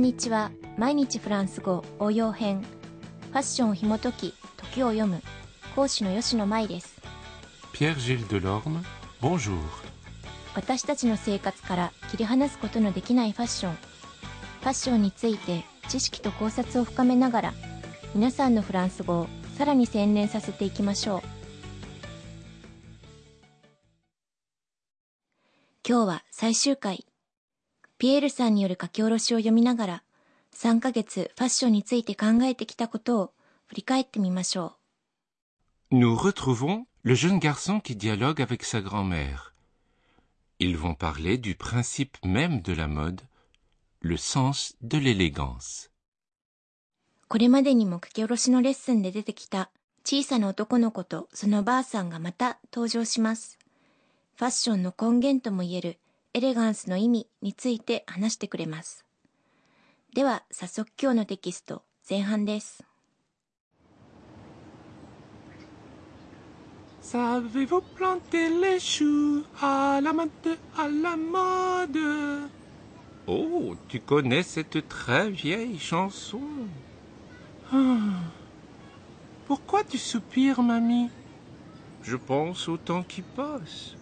にちは毎日フランス語応用編ファッションをひも解き時を読む講師の吉野舞です Pierre-Gilles Delorme, bonjour 私たちの生活から切り離すことのできないファッションファッションについて知識と考察を深めながら皆さんのフランス語をさらに洗練させていきましょう今日は最終回ピエールさんによる書き下ろしを読みながら、3ヶ月ファッションについて考えてきたことを振り返ってみましょう。Nous retrouvons le jeune garçon qui dialogue avec sa grand-mère. Ils vont parler du principe même de la mode, le sens de l'élégance. これまでにも書き下ろしのレッスンで出てきた小さな男の子とそのばあさんがまた登場します。ファッションの根源ともいえるエレガンスの意味について話してくれます。では早速今日のテキスト前半です。Savez-vous planter les choux à la mode, à la mode Oh, tu connais cette très vieille chanson. Ah. Pourquoi tu soupires, mamie Je pense au temps qui passe.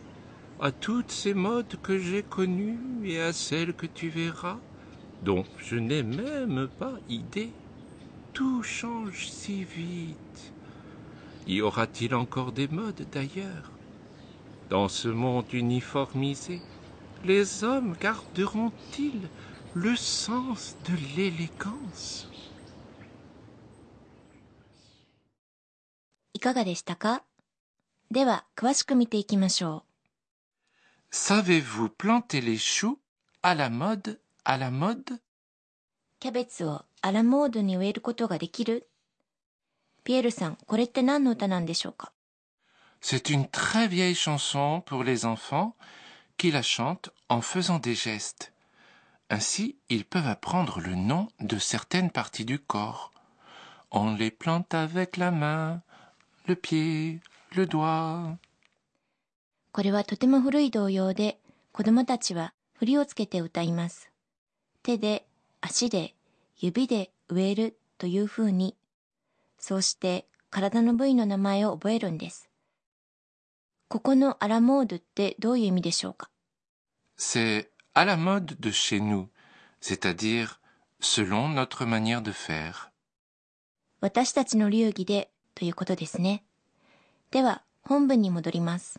à toutes ces modes que j'ai connues et à celles que tu verras, dont je n'ai même pas idée. Tout change si vite. Y aura-t-il encore des modes d'ailleurs Dans ce monde uniformisé, les hommes garderont-ils le sens de l'élégance Savez-vous planter les choux à la mode, à la mode C'est une très vieille chanson pour les enfants qui la chantent en faisant des gestes. Ainsi, ils peuvent apprendre le nom de certaines parties du corps. On les plante avec la main, le pied, le doigt. これはとても古い童謡で、子供たちは振りをつけて歌います。手で、足で、指で植えるという風に、そうして体の部位の名前を覚えるんです。ここのアラモードってどういう意味でしょうか C'est à la mode de chez nous, c'est-à-dire selon notre manière de faire. 私たちの流儀でということですね。では、本文に戻ります。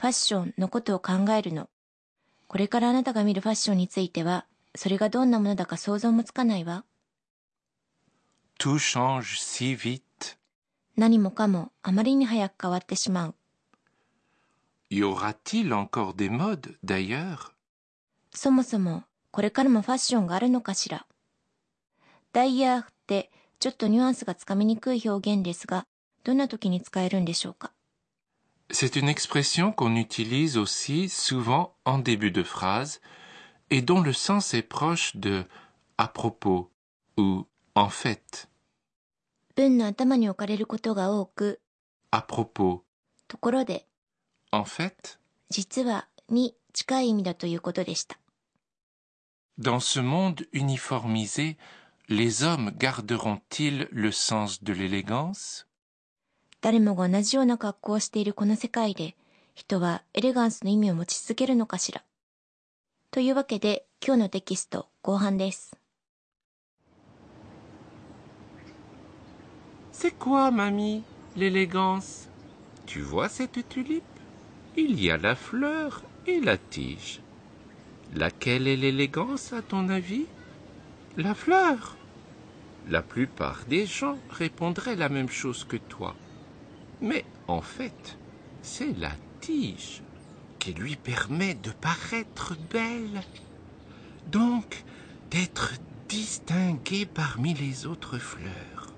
ファッションのことを考えるの。これからあなたが見るファッションについては、それがどんなものだか想像もつかないわ。Tout change si vite. 何もかもあまりに早く変わってしまう。Y aura-t-il encore des modes d'ailleurs? そもそもこれからもファッションがあるのかしら。ダイヤーってちょっとニュアンスがつかみにくい表現ですが、どんな時に使えるんでしょうか。C'est une expression qu'on utilise aussi souvent en début de phrase et dont le sens est proche de à propos ou en fait. À propos. En fait. Dans ce monde uniformisé, les hommes garderont-ils le sens de l'élégance 誰もが同じような格好をしているこの世界で、人はエレガンスの意味を持ち続けるのかしら。というわけで、今日のテキスト後半です。C'est quoi, mamie, l'élégance Tu vois cette tulipe Il y a la fleur et la tige. Laquelle est l'élégance, à ton avis La fleur La plupart des gens répondraient la même chose que toi. Mais en fait, c'est la tige qui lui permet de paraître belle, donc d'être distinguée parmi les autres fleurs.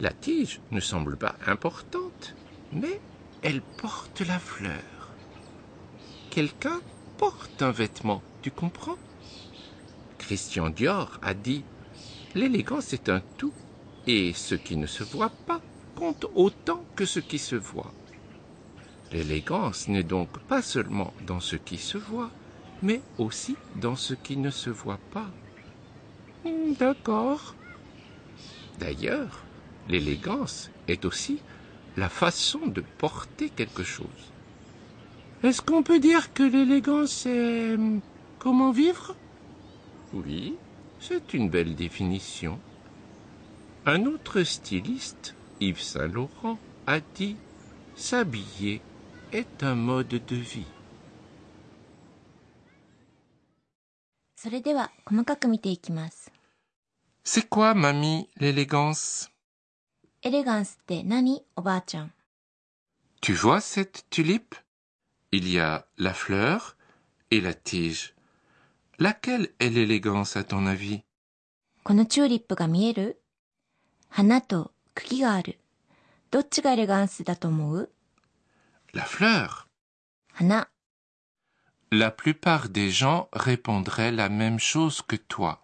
La tige ne semble pas importante, mais elle porte la fleur. Quelqu'un porte un vêtement, tu comprends Christian Dior a dit L'élégance est un tout, et ce qui ne se voit autant que ce qui se voit. L'élégance n'est donc pas seulement dans ce qui se voit, mais aussi dans ce qui ne se voit pas. Hmm, d'accord. D'ailleurs, l'élégance est aussi la façon de porter quelque chose. Est-ce qu'on peut dire que l'élégance est hmm, comment vivre Oui, c'est une belle définition. Un autre styliste Yves Saint-Laurent a dit S'habiller est un mode de vie. C'est quoi, mamie, l'élégance Tu vois cette tulipe Il y a la fleur et la tige. Laquelle est l'élégance à ton avis 茎がある。どっちがエレガンスだと思う La fleur. 花。La plupart des gens répondraient la même chose que toi.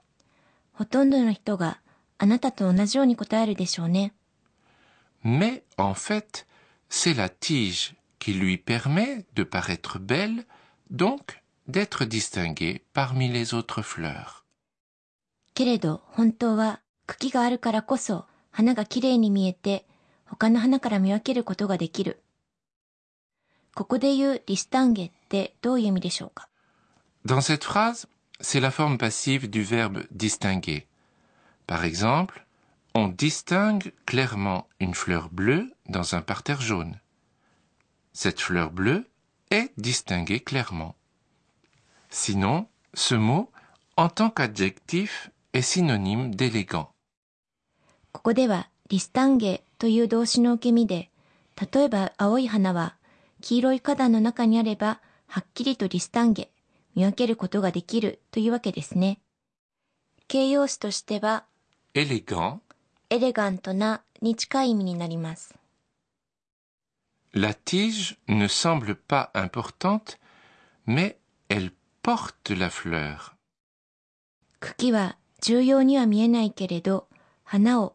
ほとんどの人があなたと同じように答えるでしょうね。Mais en fait, c'est la tige qui lui permet de paraître belle, donc d'être distinguée parmi les autres fleurs. けれど本当は茎があるからこそ Dans cette phrase, c'est la forme passive du verbe distinguer. Par exemple, on distingue clairement une fleur bleue dans un parterre jaune. Cette fleur bleue est distinguée clairement. Sinon, ce mot, en tant qu'adjectif, est synonyme d'élégant. ここではリスタンゲという動詞の受け身で、例えば青い花は黄色い花壇の中にあればはっきりとリスタンゲ、見分けることができるというわけですね。形容詞としては、エレガンエレガントなに近い意味になります。La tige ne semble pas importante, mais elle porte la fleur. 茎は重要には見えないけれど、花を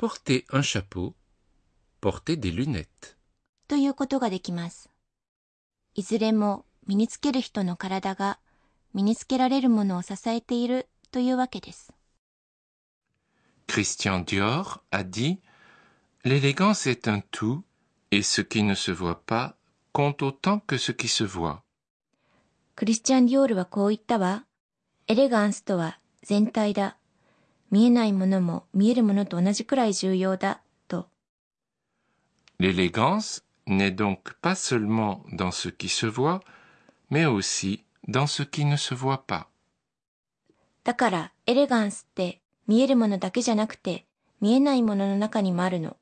porter un chapeau, porter des lunettes. Christian Dior a dit L'élégance est un tout, et ce qui ne se voit pas compte autant que ce qui se voit. Christian クリスチャン・ディオールはこう言ったわ。エレガンスとは全体だ。見えないものも見えるものと同じくらい重要だ、と。L'élégance n'est donc pas seulement dans ce qui se voit, mais aussi dans ce qui ne se voit pas. だから、エレガンスって見えるものだけじゃなくて、見えないものの中にもあるの。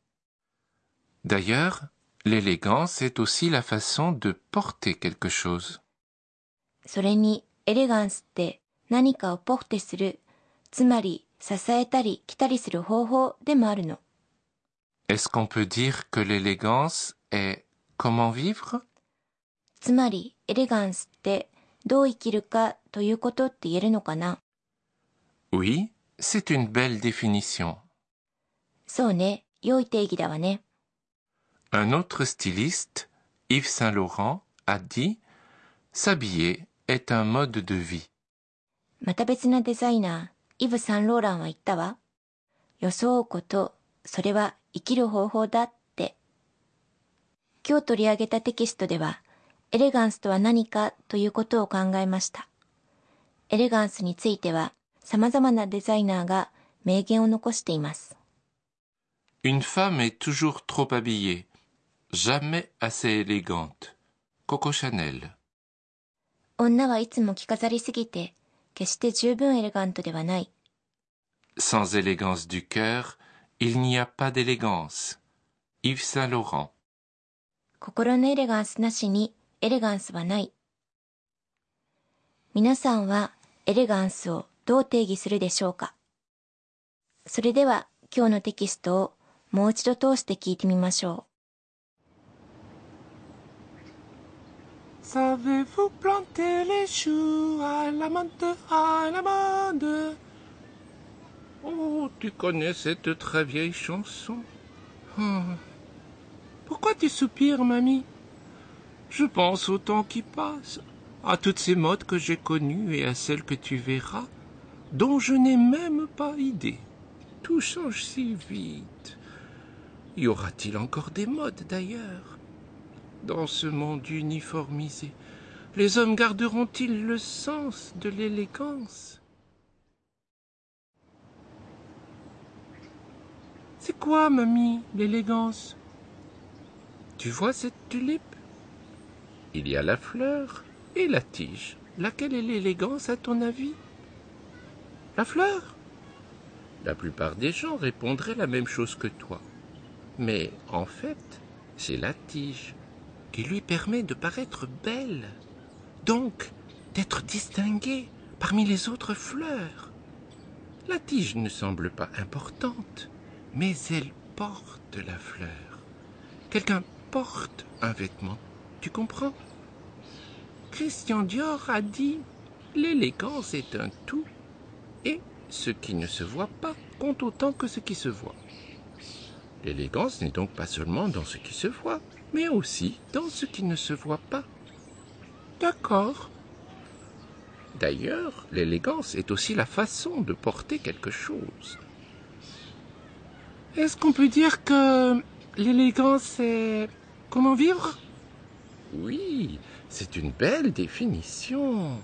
D'ailleurs, l'élégance est aussi la façon de porter quelque chose. それに、エレガンスって何かをポフテする、つまり支えたり来たりする方法でもあるの。Est-ce qu'on peut dire que l'élégance est comment vivre? つまり、エレガンスってどう生きるかということって言えるのかな Oui, c'est une belle définition. そうね、良い定義だわね。Un autre styliste, Yves Saint Laurent, a dit S'habiller est un mode de vie. また別なデザイナー、イブ・サンローランは言ったわ。装うこと、それは生きる方法だって。今日取り上げたテキストでは、エレガンスとは何かということを考えました。エレガンスについては、様々なデザイナーが名言を残しています。Une femme est toujours trop habillée, jamais assez élégante. Coco Chanel 女はいつも着飾りすぎて決して十分エレガントではない。Sans élégance du cœur, il n'y a pas d'élégance. Yves Saint Laurent 心のエレガンスなしにエレガンスはない。皆さんはエレガンスをどう定義するでしょうかそれでは今日のテキストをもう一度通して聞いてみましょう。Savez-vous planter les choux à la mode, à la mode Oh, tu connais cette très vieille chanson ah. Pourquoi tu soupires, mamie Je pense au temps qui passe, à toutes ces modes que j'ai connues et à celles que tu verras, dont je n'ai même pas idée. Tout change si vite. Y aura-t-il encore des modes d'ailleurs dans ce monde uniformisé Les hommes garderont-ils le sens de l'élégance C'est quoi, mamie, l'élégance Tu vois cette tulipe Il y a la fleur et la tige. Laquelle est l'élégance à ton avis La fleur La plupart des gens répondraient la même chose que toi. Mais en fait, c'est la tige qui lui permet de paraître belle, donc d'être distinguée parmi les autres fleurs. La tige ne semble pas importante, mais elle porte la fleur. Quelqu'un porte un vêtement, tu comprends Christian Dior a dit L'élégance est un tout, et ce qui ne se voit pas compte autant que ce qui se voit. L'élégance n'est donc pas seulement dans ce qui se voit, mais aussi dans ce qui ne se voit pas. D'accord. D'ailleurs, l'élégance est aussi la façon de porter quelque chose. Est-ce qu'on peut dire que l'élégance est comment vivre Oui, c'est une belle définition.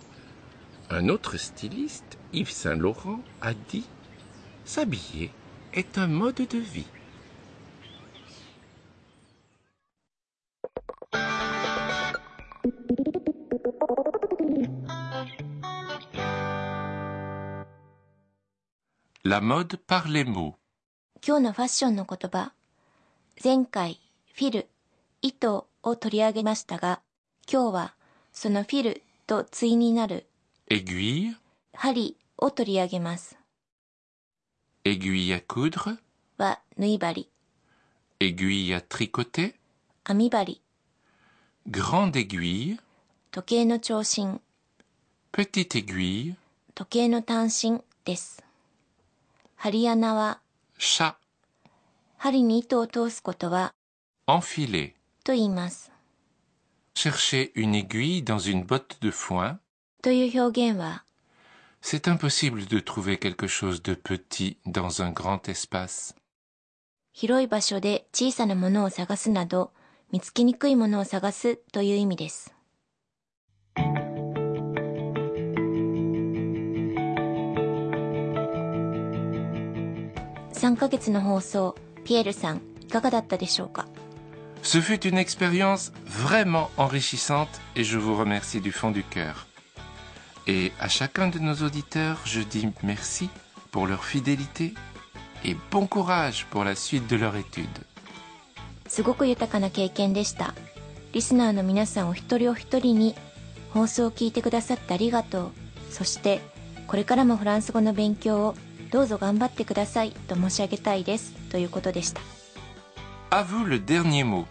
Un autre styliste, Yves Saint Laurent, a dit S'habiller est un mode de vie. La mode par les mots. 今日のファッションの言葉。前回、フィル、糸を取り上げましたが、今日はそのフィルと対になる Aiguille, 針を取り上げます。aiguille à coudre, は縫い針、aiguille à tricoter, 編み針、grande aiguille, 時計の長針、petite aiguille, 時計の短針です。針穴は、c 針に糸を通すことは、enfiler, と言います。chercher une aiguille dans une botte de foin, という表現は、c'est impossible de trouver quelque chose de petit dans un grand espace. 広い場所で小さなものを探すなど、見つけにくいものを探すという意味です。3ヶ月の放送、ピエールさん、いかがだったでしょうか Ce fut une expérience vraiment enrichissante et je vous remercie du fond du cœur. Et à chacun de nos auditeurs, je dis merci pour leur fidélité et bon courage pour la suite de leur étude. すごく豊かな経験でした。リスナーの皆さんお一人お一人に放送を聞いてくださってありがとう。そして、これからもフランス語の勉強をどうぞ頑張ってくださいと申し上げたいですということでした3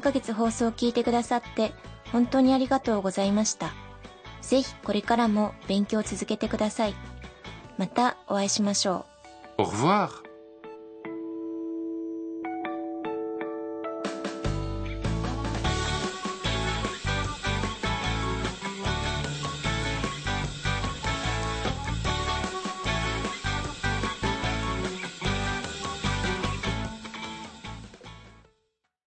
ヶ月放送を聞いてくださって本当にありがとうございましたぜひこれからも勉強を続けてくださいまたお会いしましょう Au revoir